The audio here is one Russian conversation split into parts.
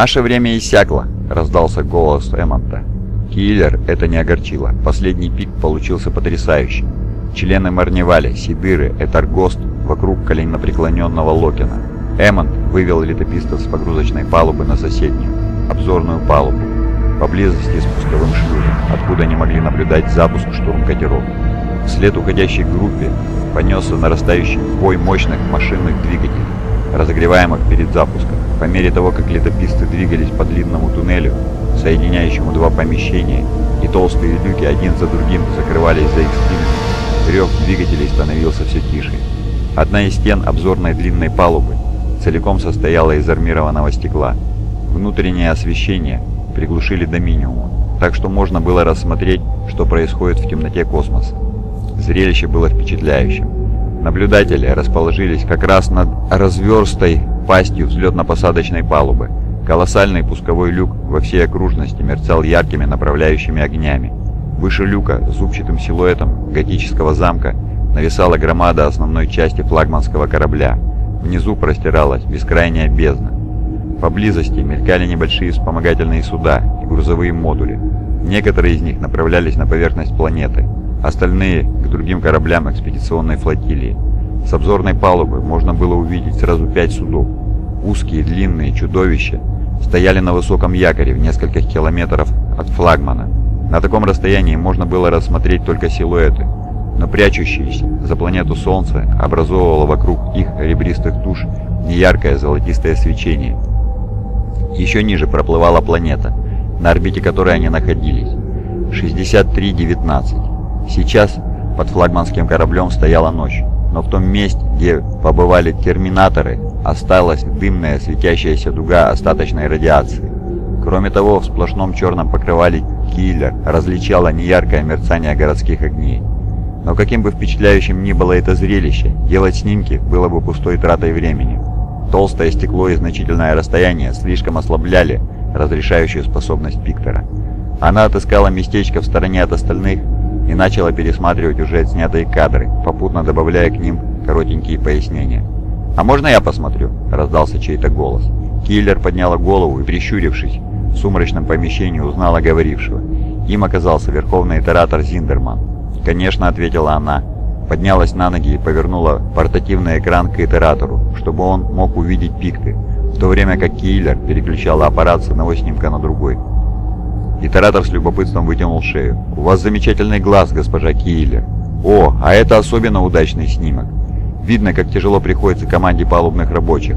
«Наше время иссякло», — раздался голос Эммонта. Киллер это не огорчило. Последний пик получился потрясающим. Члены Марневали, Сидыры, Этаргост вокруг коленопреклоненного Локина. Эммонд вывел летописцев с погрузочной палубы на соседнюю, обзорную палубу, поблизости с пусковым шлюзом, откуда они могли наблюдать запуск штурм-катеров. Вслед уходящей группе понесся нарастающий бой мощных машинных двигателей, разогреваемых перед запуском. По мере того, как летописцы двигались по длинному туннелю, соединяющему два помещения, и толстые люки один за другим закрывались за их спинами, рев двигателей становился все тише. Одна из стен обзорной длинной палубы целиком состояла из армированного стекла. Внутреннее освещение приглушили до минимума, так что можно было рассмотреть, что происходит в темноте космоса. Зрелище было впечатляющим. Наблюдатели расположились как раз над разверстой пастью взлетно-посадочной палубы. Колоссальный пусковой люк во всей окружности мерцал яркими направляющими огнями. Выше люка, зубчатым силуэтом готического замка, нависала громада основной части флагманского корабля. Внизу простиралась бескрайняя бездна. Поблизости мелькали небольшие вспомогательные суда и грузовые модули. Некоторые из них направлялись на поверхность планеты, остальные — к другим кораблям экспедиционной флотилии. С обзорной палубы можно было увидеть сразу пять судов. Узкие, длинные чудовища стояли на высоком якоре в нескольких километров от флагмана. На таком расстоянии можно было рассмотреть только силуэты, но прячущиеся за планету Солнце образовывало вокруг их ребристых туш неяркое золотистое свечение. Еще ниже проплывала планета, на орбите которой они находились. 6319. Сейчас под флагманским кораблем стояла ночь, но в том месте, где побывали терминаторы, осталась дымная светящаяся дуга остаточной радиации. Кроме того, в сплошном черном покрывале киллер различала неяркое мерцание городских огней. Но каким бы впечатляющим ни было это зрелище, делать снимки было бы пустой тратой времени. Толстое стекло и значительное расстояние слишком ослабляли разрешающую способность Пиктора. Она отыскала местечко в стороне от остальных и начала пересматривать уже отснятые кадры, попутно добавляя к ним коротенькие пояснения. «А можно я посмотрю?» – раздался чей-то голос. Киллер подняла голову и, прищурившись, в сумрачном помещении узнала говорившего. Им оказался верховный итератор Зиндерман. «Конечно», — ответила она. Поднялась на ноги и повернула портативный экран к итератору, чтобы он мог увидеть пикты, в то время как Киллер переключала аппарат с одного снимка на другой. Итератор с любопытством вытянул шею. «У вас замечательный глаз, госпожа Киллер. О, а это особенно удачный снимок. Видно, как тяжело приходится команде палубных рабочих.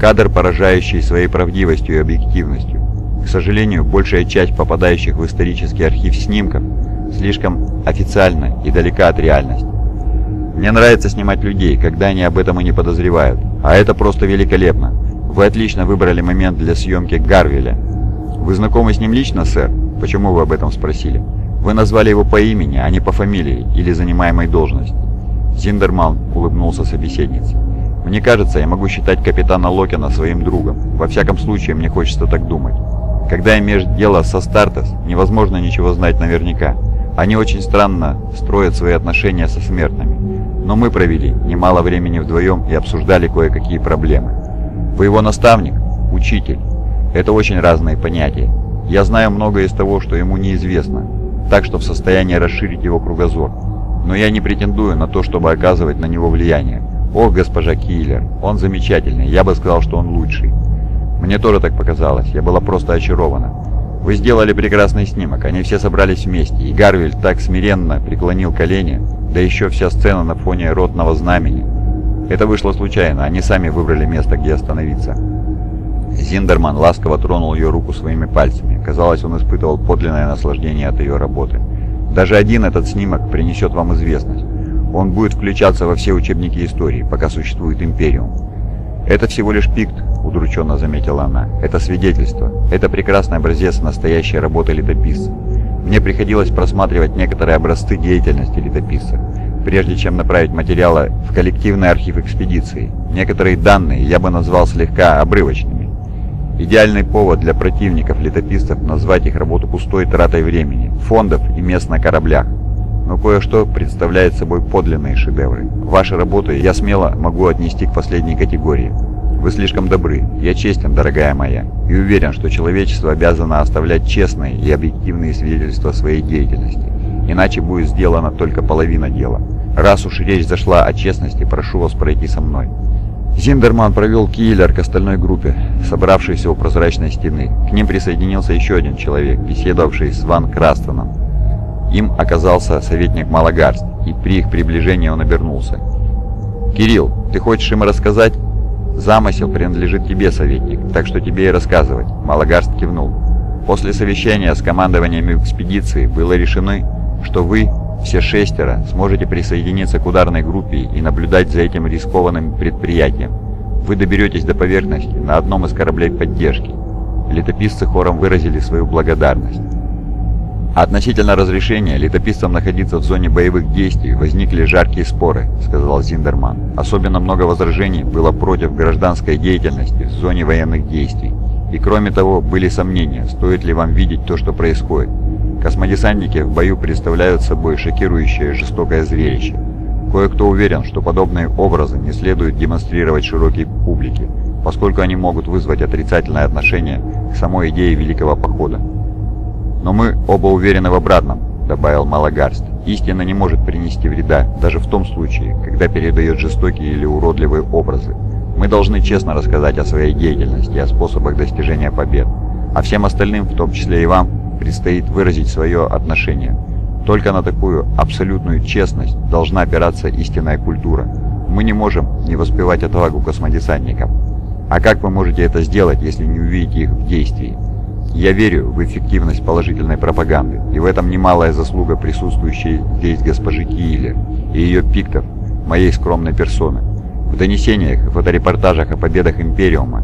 Кадр, поражающий своей правдивостью и объективностью. К сожалению, большая часть попадающих в исторический архив снимков слишком официально и далека от реальности. Мне нравится снимать людей, когда они об этом и не подозревают. А это просто великолепно. Вы отлично выбрали момент для съемки Гарвеля. Вы знакомы с ним лично, сэр? Почему вы об этом спросили? Вы назвали его по имени, а не по фамилии или занимаемой должности. Зиндерман улыбнулся собеседнице. «Мне кажется, я могу считать капитана Локина своим другом. Во всяком случае, мне хочется так думать. Когда имеешь дело со Стартес, невозможно ничего знать наверняка. Они очень странно строят свои отношения со смертными. Но мы провели немало времени вдвоем и обсуждали кое-какие проблемы. Вы его наставник? Учитель? Это очень разные понятия. Я знаю многое из того, что ему неизвестно, так что в состоянии расширить его кругозор. Но я не претендую на то, чтобы оказывать на него влияние. Ох, госпожа Киллер, он замечательный, я бы сказал, что он лучший. Мне тоже так показалось, я была просто очарована. Вы сделали прекрасный снимок, они все собрались вместе, и Гарвиль так смиренно преклонил колени, да еще вся сцена на фоне ротного знамени. Это вышло случайно, они сами выбрали место, где остановиться. Зиндерман ласково тронул ее руку своими пальцами. Казалось, он испытывал подлинное наслаждение от ее работы. Даже один этот снимок принесет вам известность. Он будет включаться во все учебники истории, пока существует Империум. «Это всего лишь пикт», — удрученно заметила она. «Это свидетельство. Это прекрасный образец настоящей работы летописца. Мне приходилось просматривать некоторые образцы деятельности летописца, прежде чем направить материалы в коллективный архив экспедиции. Некоторые данные я бы назвал слегка обрывочными. Идеальный повод для противников летописцев назвать их работу пустой тратой времени, фондов и мест на кораблях. Но кое-что представляет собой подлинные шедевры. Ваши работы я смело могу отнести к последней категории. вы слишком добры. Я честен, дорогая моя, и уверен, что человечество обязано оставлять честные и объективные свидетельства своей деятельности. Иначе будет сделана только половина дела. Раз уж речь зашла о честности, прошу вас пройти со мной». Зиндерман провел киллер к остальной группе, собравшейся у прозрачной стены. К ним присоединился еще один человек, беседовавший с Ван Крастоном. Им оказался советник Малагарст, и при их приближении он обернулся. «Кирилл, ты хочешь им рассказать?» «Замысел принадлежит тебе, советник, так что тебе и рассказывать», — Малагарст кивнул. «После совещания с командованием экспедиции было решено, что вы, все шестеро, сможете присоединиться к ударной группе и наблюдать за этим рискованным предприятием. Вы доберетесь до поверхности на одном из кораблей поддержки». Летописцы хором выразили свою благодарность. «Относительно разрешения летописцам находиться в зоне боевых действий возникли жаркие споры», — сказал Зиндерман. «Особенно много возражений было против гражданской деятельности в зоне военных действий. И кроме того, были сомнения, стоит ли вам видеть то, что происходит. Космодесантники в бою представляют собой шокирующее жестокое зрелище. Кое-кто уверен, что подобные образы не следует демонстрировать широкой публике, поскольку они могут вызвать отрицательное отношение к самой идее Великого Похода. «Но мы оба уверены в обратном», — добавил Малагарст. «Истина не может принести вреда, даже в том случае, когда передает жестокие или уродливые образы. Мы должны честно рассказать о своей деятельности и о способах достижения побед. А всем остальным, в том числе и вам, предстоит выразить свое отношение. Только на такую абсолютную честность должна опираться истинная культура. Мы не можем не воспевать отвагу космодесантников. А как вы можете это сделать, если не увидите их в действии? Я верю в эффективность положительной пропаганды, и в этом немалая заслуга присутствующей здесь госпожи Киилер и ее пиктов, моей скромной персоны. В донесениях и фоторепортажах о победах Империума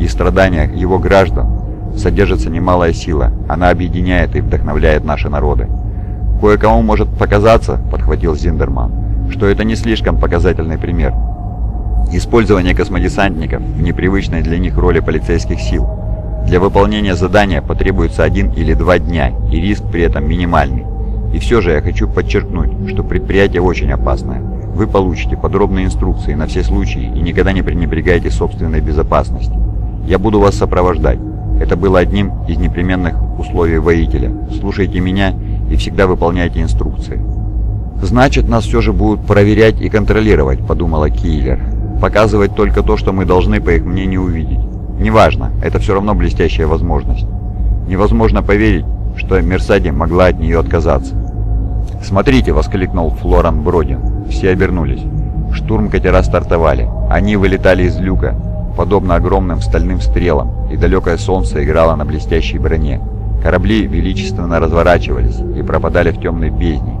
и страданиях его граждан содержится немалая сила, она объединяет и вдохновляет наши народы. «Кое-кому может показаться, — подхватил Зиндерман, — что это не слишком показательный пример. Использование космодесантников в непривычной для них роли полицейских сил — для выполнения задания потребуется один или два дня, и риск при этом минимальный. И все же я хочу подчеркнуть, что предприятие очень опасное. Вы получите подробные инструкции на все случаи и никогда не пренебрегайте собственной безопасностью. Я буду вас сопровождать. Это было одним из непременных условий воителя. Слушайте меня и всегда выполняйте инструкции. «Значит, нас все же будут проверять и контролировать», — подумала Киллер. «Показывать только то, что мы должны, по их мнению, увидеть. Неважно, это все равно блестящая возможность. Невозможно поверить, что Мерсади могла от нее отказаться. «Смотрите!» — воскликнул Флоран Бродин. Все обернулись. Штурм катера стартовали. Они вылетали из люка, подобно огромным стальным стрелам, и далекое солнце играло на блестящей броне. Корабли величественно разворачивались и пропадали в темной бездне.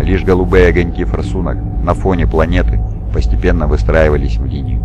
Лишь голубые огоньки форсунок на фоне планеты постепенно выстраивались в линию.